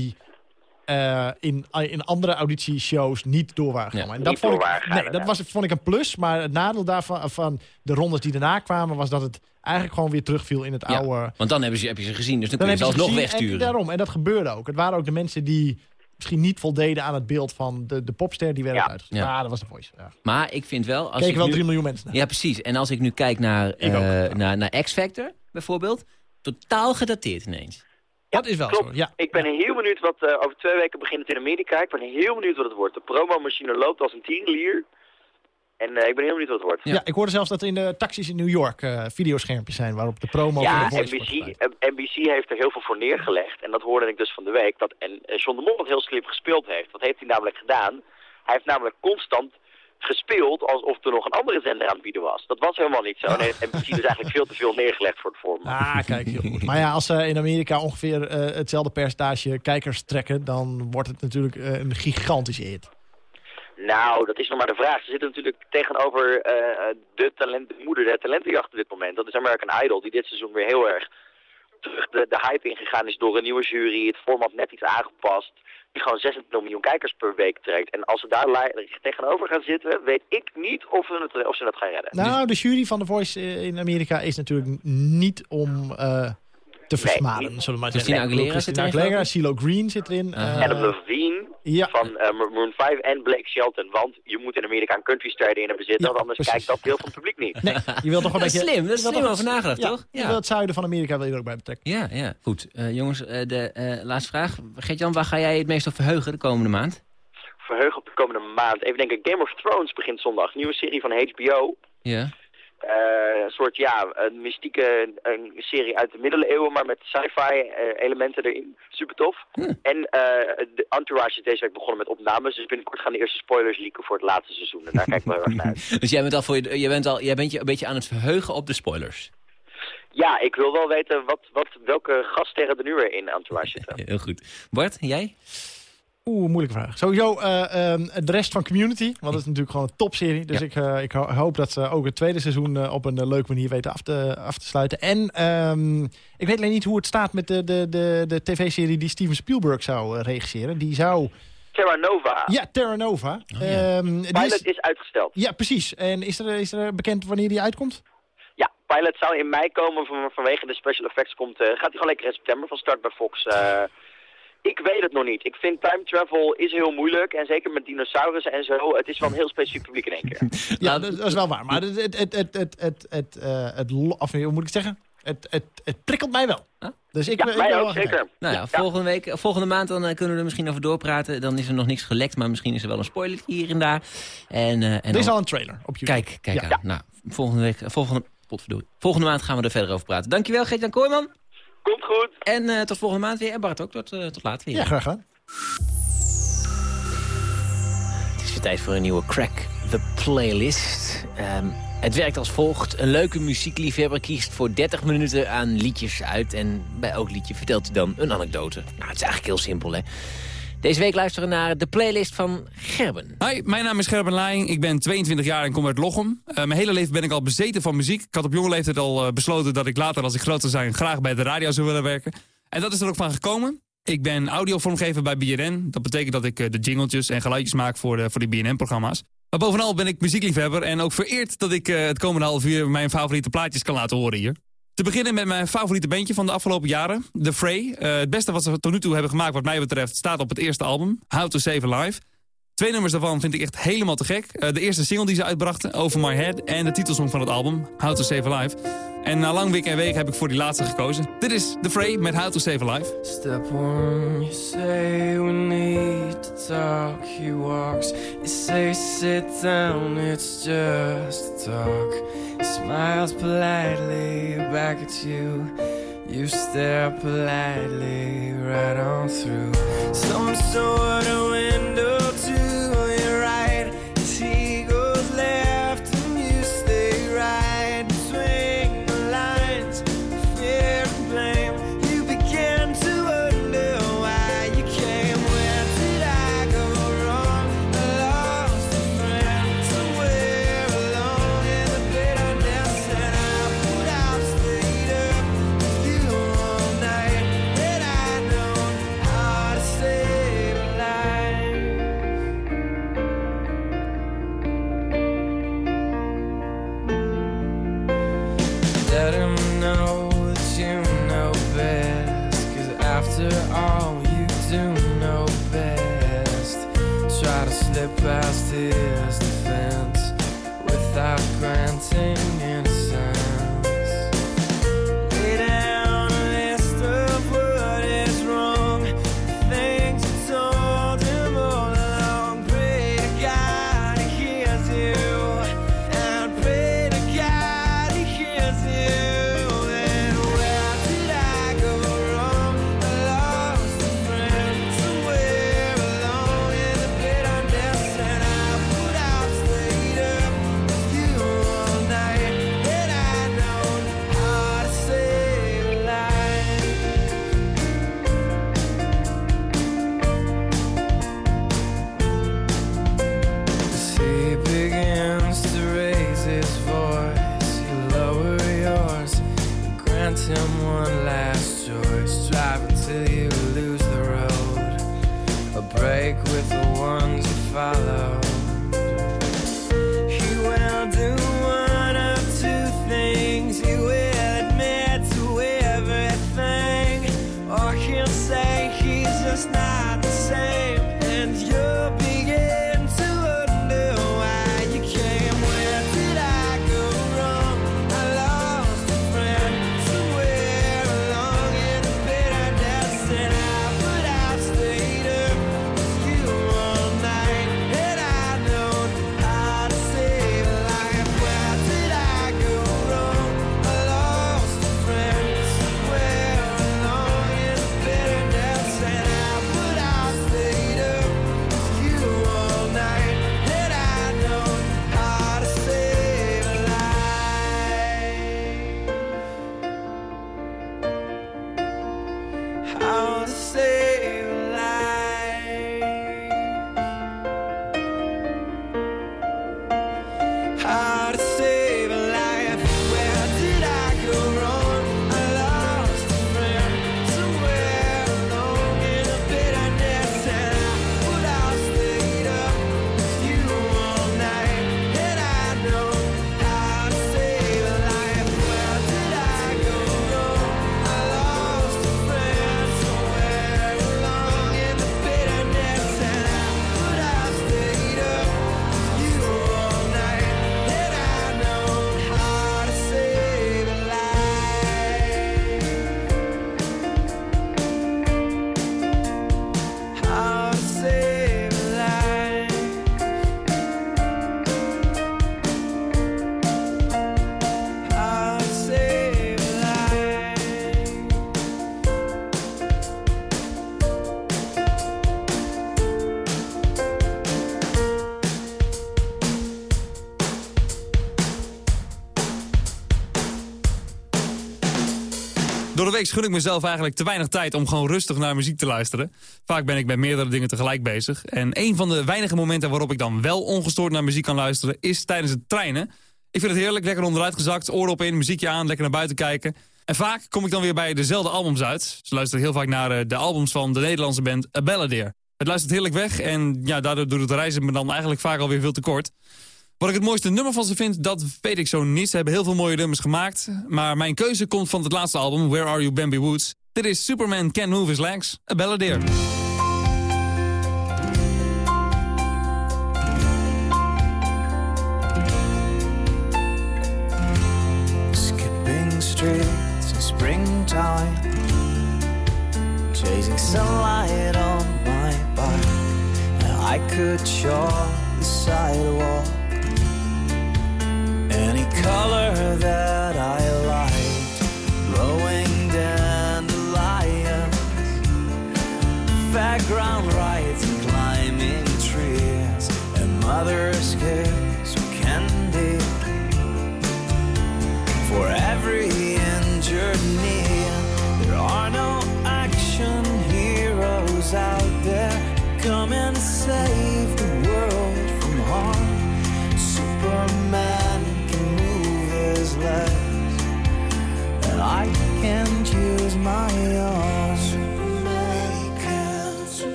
eh, in, in andere auditieshows niet door waren gegaan. Ja. en dat Niet vond ik, nee, dat was, vond ik een plus, maar het nadeel daarvan van de rondes die daarna kwamen was dat het eigenlijk gewoon weer terugviel in het Ja, oude. Want dan hebben ze, heb je ze gezien, dus dan, Dan kun je ze alsnog wegsturen. En daarom, en dat gebeurde ook. Het waren ook de mensen die misschien niet voldeden aan het beeld van de, de popster die werden Ja. Ja. Dat was de voice. Ja. Maar ik vind wel... Als Keken ik wel nu- 3 miljoen mensen naar. Ja, precies. En als ik nu kijk naar, ook. eh, naar, naar X-Factor, bijvoorbeeld... totaal gedateerd ineens. Dat is wel Klopt. zo. Ja. Ik ben heel benieuwd wat, eh, over twee weken begint het in Amerika. Ik ben heel benieuwd wat het wordt. De promomachine loopt als een tierenlier. En eh, ik ben heel benieuwd wat het wordt. Ja. ik hoorde zelfs dat er in de taxis in New York eh, videoschermpjes zijn waarop de promo Ja, van de NBC, NBC heeft er heel veel voor neergelegd. En dat hoorde ik dus van de week. Dat, en John de Mol het heel slim gespeeld heeft. Wat heeft hij namelijk gedaan? Hij heeft namelijk constant gespeeld alsof er nog een andere zender aan het bieden was. Dat was helemaal niet zo. En heeft NBC dus eigenlijk veel te veel neergelegd voor het format. Ah, kijk, heel goed. Maar ja, als ze in Amerika ongeveer eh, hetzelfde percentage kijkers trekken... dan wordt het natuurlijk eh, een gigantische hit. Nou, dat is nog maar de vraag. Ze zitten natuurlijk tegenover eh, de, talent, de moeder der talentenjacht op dit moment. Dat is American Idol, die dit seizoen weer heel erg terug de, de hype ingegaan is door een nieuwe jury. Het format net iets aangepast. Die gewoon 26 miljoen kijkers per week trekt. En als ze daar tegenover gaan zitten, weet ik niet of, we het, of ze het gaan redden. Nou, de jury van The Voice eh, in Amerika is natuurlijk niet om eh, te versmaden, niet. zullen we maar Christina zeggen. Aguilera zit Christina Aguilera, CeeLo Green zit erin. Eh, Adam Levine ja, van eh, Maroon 5 en Blake Shelton. Want je moet in Amerika een country ster erin hebben zitten, Ja, want anders precies. kijkt dat deel van het publiek niet. nee, je wilt toch een beetje... slim, dat is je wilt slim toch over nagedacht, ja, toch? Je wil het zuiden van Amerika wil je er ook bij betrekken. Ja, ja. Goed. Eh, jongens, eh, de eh, laatste vraag. Gert-Jan, waar ga jij het meest op verheugen de komende maand? Verheug op de komende maand. Even denken, Game of Thrones begint zondag. Nieuwe serie van HBO. Ja. Eh, een soort, ja, een mystieke een serie uit de middeleeuwen, maar met sci-fi eh, elementen erin. Super tof. Hm. En eh, de Entourage is deze week begonnen met opnames, dus binnenkort gaan de eerste spoilers leaken voor het laatste seizoen. En daar kijk ik wel heel erg naar uit. Dus jij bent, al voor je, jij, bent al, jij bent je een beetje aan het verheugen op de spoilers. Ja, ik wil wel weten wat, wat, welke gaststerren er nu weer in Entourage zitten. Heel goed. Bart, jij? Oeh, moeilijke vraag. Sowieso eh, ehm, de rest van Community. Want het is natuurlijk gewoon een topserie. Dus Ja. ik, eh, ik ho- hoop dat ze ook het tweede seizoen eh, op een leuke manier weten af te, af te sluiten. En ehm, ik weet alleen niet hoe het staat met de, de, de, de tv-serie die Steven Spielberg zou regisseren. Die zou... Terra Nova. Ja, Terra Nova. Oh, ja. Ehm, die Pilot is- is uitgesteld. Ja, precies. En is er, is er bekend wanneer die uitkomt? Ja, pilot zou in mei komen van, vanwege de special effects. Komt, gaat hij gewoon lekker in september van start bij Fox. Ik weet het nog niet. Ik vind time travel is heel moeilijk. En zeker met dinosaurussen en zo. Het is wel een heel specifiek publiek in één keer. Ja, dat, dat is wel waar. Maar het, het, het, het, het, het, het, eh, het, of, hoe moet ik het zeggen? Het, het, het prikkelt mij wel. Dus ik, Ja, ik mij ben ook wel zeker. Nou ja, volgende, week, volgende maand dan, eh, kunnen we er misschien over doorpraten. Dan is er nog niks gelekt, maar misschien is er wel een spoiler hier en daar. En, eh, en Er is dan- al een trailer op YouTube. Kijk, kijk Ja. aan. Nou, volgende, week, volgende, volgende maand gaan we er verder over praten. Dankjewel, Geert-Jan Kooijman. Komt goed. En eh, tot volgende maand weer. En Bart ook, tot, eh, tot later weer. Ja, graag gedaan. Het is weer tijd voor een nieuwe Crack the Playlist. Ehm, het werkt als volgt. Een leuke muziekliefhebber kiest voor 30 minuten aan liedjes uit. En bij elk liedje vertelt hij dan een anekdote. Nou, het is eigenlijk heel simpel, hè. Deze week luisteren naar de playlist van Gerben. Hi, mijn naam is Gerben Laing. Ik ben 22 jaar en kom uit Lochem. Eh, mijn hele leven ben ik al bezeten van muziek. Ik had op jonge leeftijd al eh, besloten dat ik later, als ik groot zou zijn... graag bij de radio zou willen werken. En dat is er ook van gekomen. Ik ben audiovormgever bij BNN. Dat betekent dat ik eh, de jingletjes en geluidjes maak voor de, voor die BNN-programma's. Maar bovenal ben ik muziekliefhebber en ook vereerd dat ik het komende half uur mijn favoriete plaatjes kan laten horen hier. Te beginnen met mijn favoriete bandje van de afgelopen jaren, The Fray. Eh, het beste wat ze tot nu toe hebben gemaakt wat mij betreft staat op het eerste album, How to Save a Life. Twee nummers daarvan vind ik echt helemaal te gek. Eh, de eerste single die ze uitbrachten, Over My Head... en de titelsong van het album, How to Save a Life. En na lang week en week heb ik voor die laatste gekozen. Dit is The Fray met How to Save a Life. Step one, you say we need to talk. He walks, you say sit down, it's just talk. He smiles politely back at you. You stare politely right on through some sort of window week gun ik mezelf eigenlijk te weinig tijd om gewoon rustig naar muziek te luisteren. Vaak ben ik bij meerdere dingen tegelijk bezig. En een van de weinige momenten waarop ik dan wel ongestoord naar muziek kan luisteren... is tijdens het trainen. Ik vind het heerlijk, lekker onderuit gezakt, oor op in, muziekje aan, lekker naar buiten kijken. En vaak kom ik dan weer bij dezelfde albums uit. Ze luisteren heel vaak naar eh, de albums van de Nederlandse band A Balladeer. Het luistert heerlijk weg en ja, daardoor doet het reizen me dan eigenlijk vaak alweer veel te kort. Wat ik het mooiste nummer van ze vind, dat weet ik zo niet. Ze hebben heel veel mooie nummers gemaakt. Maar mijn keuze komt van het laatste album, Where Are You Bambi Woods. Dit is Superman Can Move His Legs, A Balladeer. Skipping streets in springtime Chasing sunlight on my bike I could chalk the sidewalk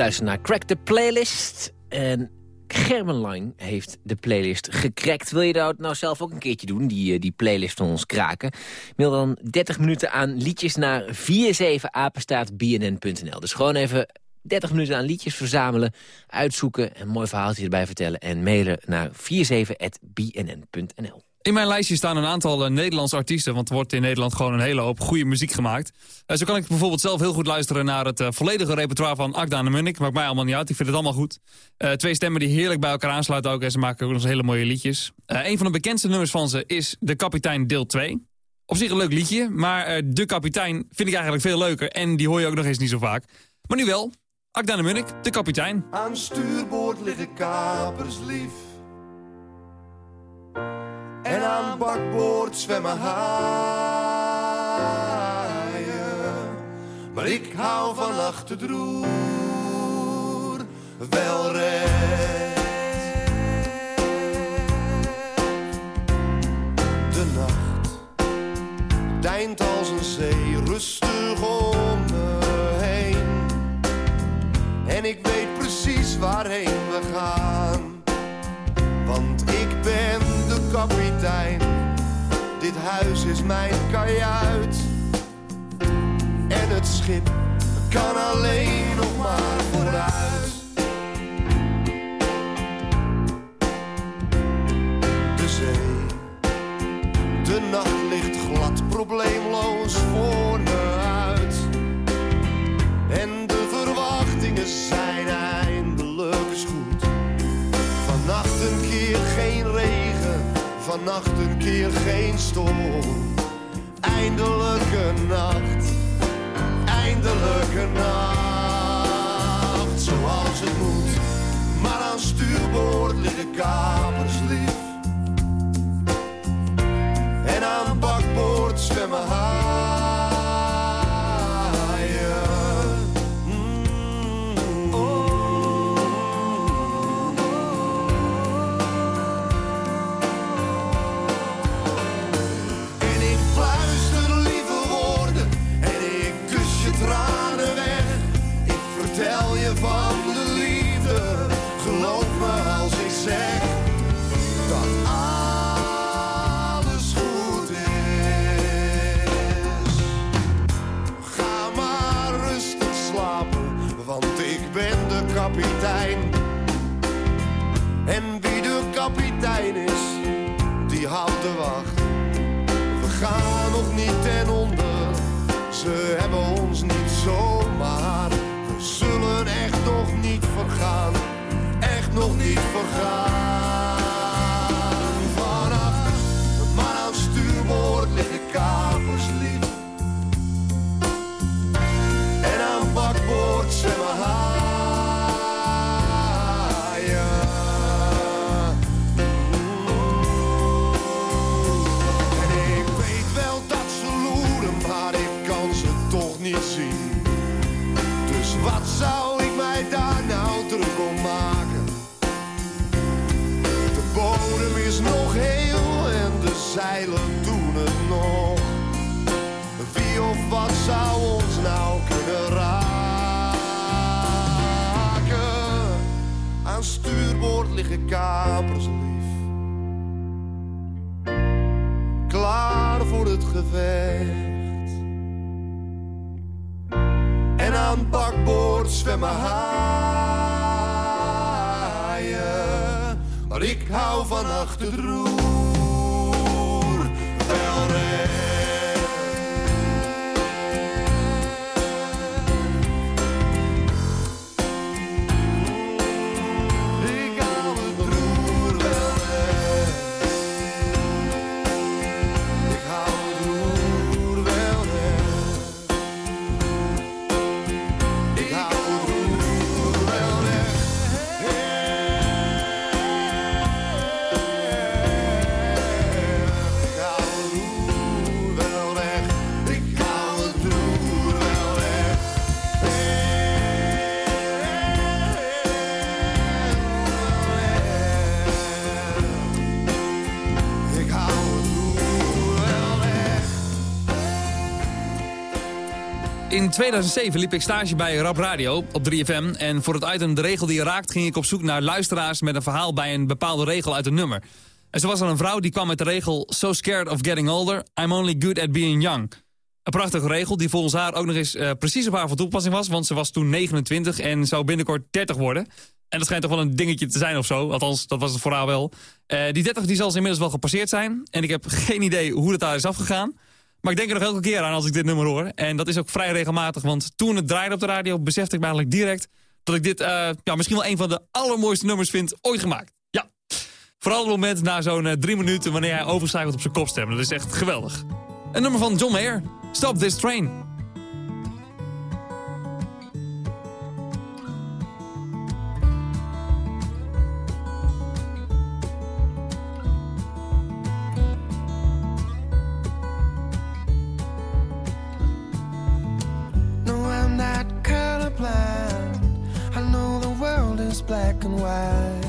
luistert naar Crack the Playlist. En Gerben Lang heeft de playlist gecrackt. Wil je dat nou zelf ook een keertje doen, die, eh, die playlist van ons kraken? Mail dan 30 minuten aan liedjes naar 47apenstaatbnn.nl. Dus gewoon even 30 minuten aan liedjes verzamelen, uitzoeken... en mooi verhaaltje erbij vertellen en mailen naar 47.bnn.nl. In mijn lijstje staan een aantal eh, Nederlandse artiesten... want er wordt in Nederland gewoon een hele hoop goede muziek gemaakt. Eh, zo kan ik bijvoorbeeld zelf heel goed luisteren naar het eh, volledige repertoire van Akda en Munnik. Maakt mij allemaal niet uit, ik vind het allemaal goed. Twee stemmen die heerlijk bij elkaar aansluiten ook... en ze maken ook nog eens hele mooie liedjes. Een van de bekendste nummers van ze is De Kapitein deel 2. Op zich een leuk liedje, maar De Kapitein vind ik eigenlijk veel leuker... en die hoor je ook nog eens niet zo vaak. Maar nu wel, Akda en Munnik, De Kapitein. Aan stuurboord liggen kapers lief. En aan bakboord zwemmen haaien. Maar ik hou van achter wel recht. De nacht deint als een zee rustig om me heen. En ik weet precies waarheen we gaan. Kapitein. Dit huis is mijn kajuit. En het schip kan alleen nog maar vooruit. De zee, de nacht ligt glad, probleemloos voor me uit. En de verwachtingen zijn eindelijk vannacht een keer geen storm. Eindelijk een nacht, eindelijk een nacht. Zoals het moet, maar aan stuurboord liggen kapers lief. En aan bakboord zwemmen haaien. Liggen kapers lief. Klaar voor het gevecht. En aan bakboord zwemmen haaien. Maar ik hou van achter In 2007 liep ik stage bij Rap Radio op 3FM. En voor het item De Regel die je raakt ging ik op zoek naar luisteraars met een verhaal bij een bepaalde regel uit een nummer. En zo was er een vrouw die kwam met de regel So scared of getting older, I'm only good at being young. Een prachtige regel die volgens haar ook nog eens eh, precies op haar van toepassing was. Want ze was toen 29 en zou binnenkort 30 worden. En dat schijnt toch wel een dingetje te zijn of zo. Althans, dat was het voor haar wel. Eh, die 30 die zal ze inmiddels wel gepasseerd zijn. En ik heb geen idee hoe het daar is afgegaan. Maar ik denk er nog elke keer aan als ik dit nummer hoor. En dat is ook vrij regelmatig. Want toen het draaide op de radio besefte ik eigenlijk direct... dat ik dit eh, ja, misschien wel een van de allermooiste nummers vind ooit gemaakt. Ja. Vooral het moment na zo'n eh, drie minuten wanneer hij overschakelt op zijn kopstem. Dat is echt geweldig. Een nummer van John Mayer. Stop This Train. not colorblind. I know the world is black and white.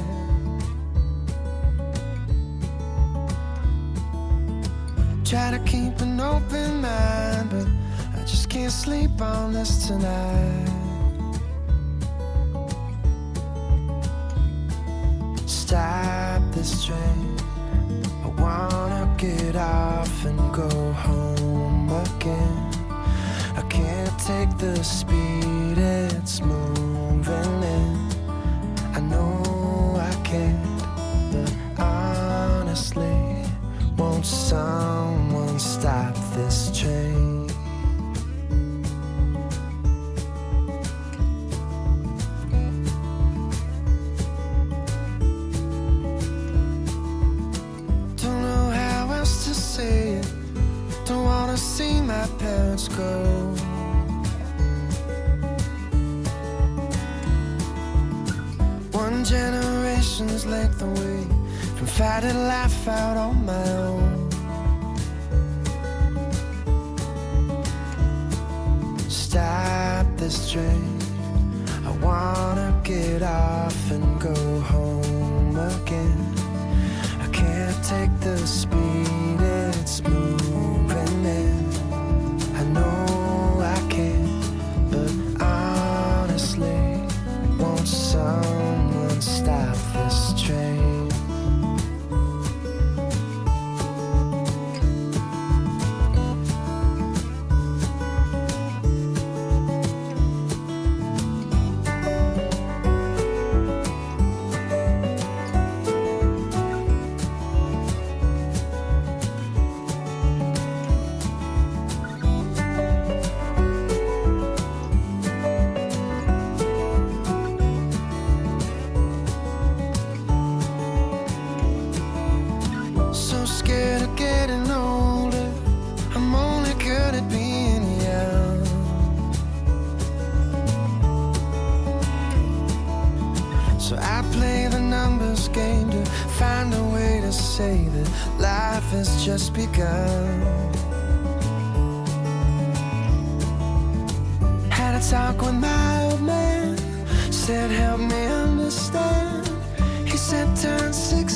Try to keep an open mind, but I just can't sleep on this tonight. Stop this train. The speed fighting life out on my own. Stop this train. I wanna get off and go home again. I can't take the speed it's moving say that life has just begun. Had a talk with my old man, said, Help me understand. He said, Turn 68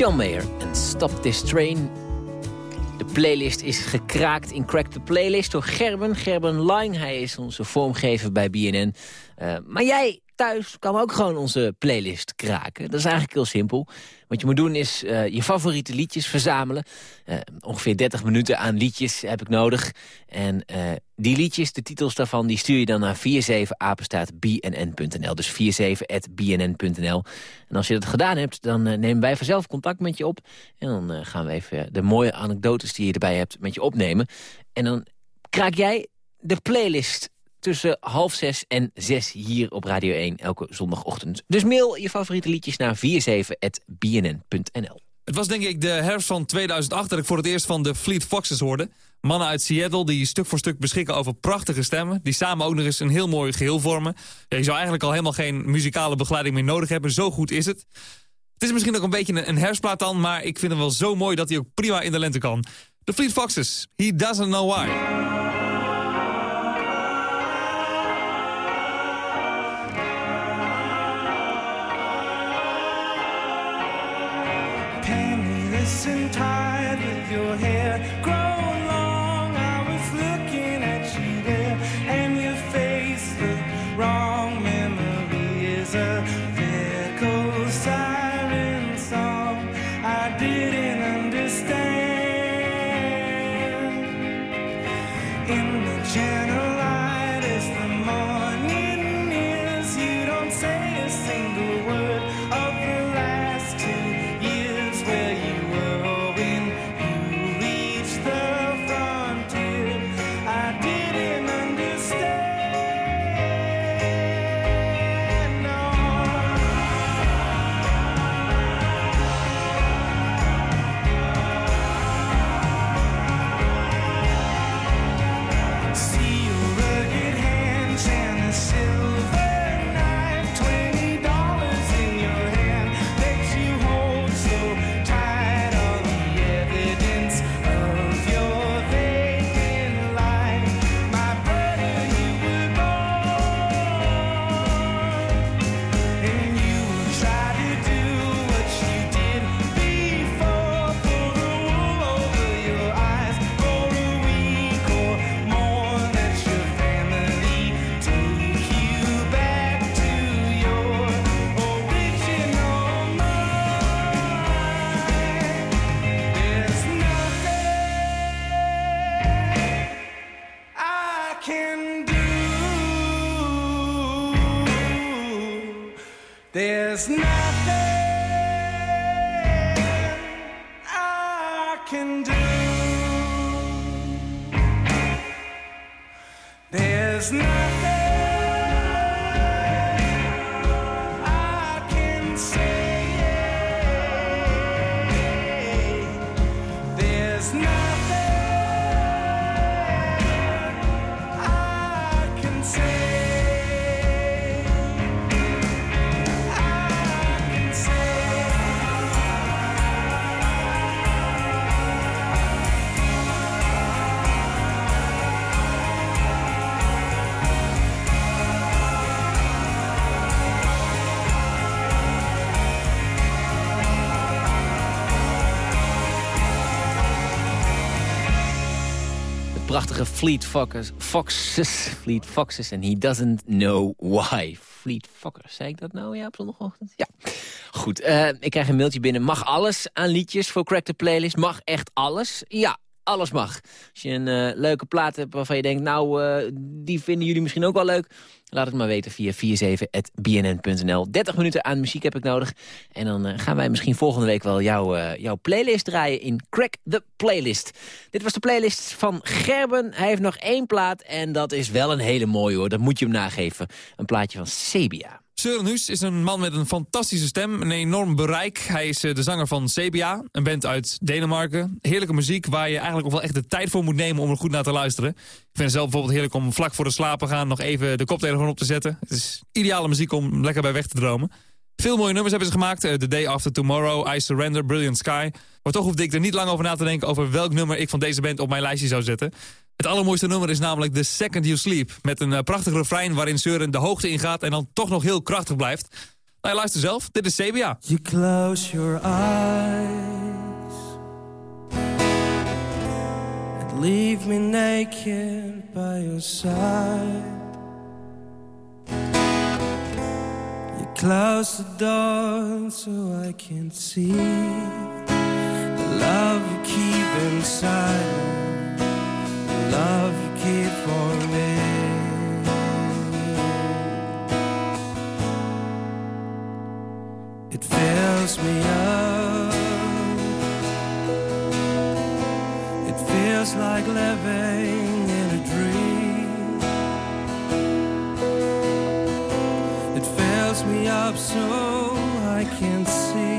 John Mayer en Stop This Train. De playlist is gekraakt in Crack the Playlist door Gerben. Gerben Line, hij is onze vormgever bij BNN. Eh, maar jij thuis kan ook gewoon onze playlist kraken. Dat is eigenlijk heel simpel. Wat je moet doen is eh, je favoriete liedjes verzamelen. Eh, ongeveer 30 minuten aan liedjes heb ik nodig. En eh, die liedjes, de titels daarvan, die stuur je dan naar 47apenstaatbnn.nl. Dus 47.bnn.nl. En als je dat gedaan hebt, dan nemen wij vanzelf contact met je op. En dan gaan we even de mooie anekdotes die je erbij hebt met je opnemen. En dan kraak jij de playlist tussen half zes en zes hier op Radio 1 elke zondagochtend. Dus mail je favoriete liedjes naar 47.bnn.nl. Het was denk ik de herfst van 2008 dat ik voor het eerst van de Fleet Foxes hoorde. Mannen uit Seattle die stuk voor stuk beschikken over prachtige stemmen... die samen ook nog eens een heel mooi geheel vormen. Je zou eigenlijk al helemaal geen muzikale begeleiding meer nodig hebben. Zo goed is het. Het is misschien ook een beetje een, een herfstplaat dan... maar ik vind hem wel zo mooi dat hij ook prima in de lente kan. De Fleet Foxes, He Doesn't Know Why. Prachtige Fleet Foxes, Fleet Foxes en he doesn't know why. Fleet Foxes, zei ik dat nou? Ja, op zondagochtend? Ja. Goed, eh, ik krijg een mailtje binnen. Mag alles aan liedjes voor Crack the Playlist? Mag echt alles? Ja, alles mag. Als je een eh, leuke plaat hebt waarvan je denkt... nou, eh, die vinden jullie misschien ook wel leuk... laat het maar weten via 47.bnn.nl. 30 minuten aan muziek heb ik nodig. En dan eh, gaan wij misschien volgende week wel jouw, jouw playlist draaien... in Crack the Playlist. Dit was de playlist van Gerben. Hij heeft nog één plaat en dat is wel een hele mooie hoor. Dat moet je hem nageven. Een plaatje van Sebia. Søren Huus is een man met een fantastische stem, een enorm bereik. Hij is eh, de zanger van CBA, een band uit Denemarken. Heerlijke muziek waar je eigenlijk ook wel echt de tijd voor moet nemen om er goed naar te luisteren. Ik vind het zelf bijvoorbeeld heerlijk om vlak voor het slapen gaan nog even de koptelefoon op te zetten. Het is ideale muziek om lekker bij weg te dromen. Veel mooie nummers hebben ze gemaakt. eh, The Day After Tomorrow, I Surrender, Brilliant Sky. Maar toch hoefde ik er niet lang over na te denken over welk nummer ik van deze band op mijn lijstje zou zetten. Het allermooiste nummer is namelijk The Second You Sleep. Met een eh, prachtig refrein waarin Søren de hoogte ingaat en dan toch nog heel krachtig blijft. Nou, luister zelf. Dit is CBA. You close your eyes and leave me naked by your side. You close the door so I can see the love you keep inside. Love you keep for me. It fills me up. It feels like living in a dream. It fills me up so I can see